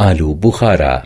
آلو بخارا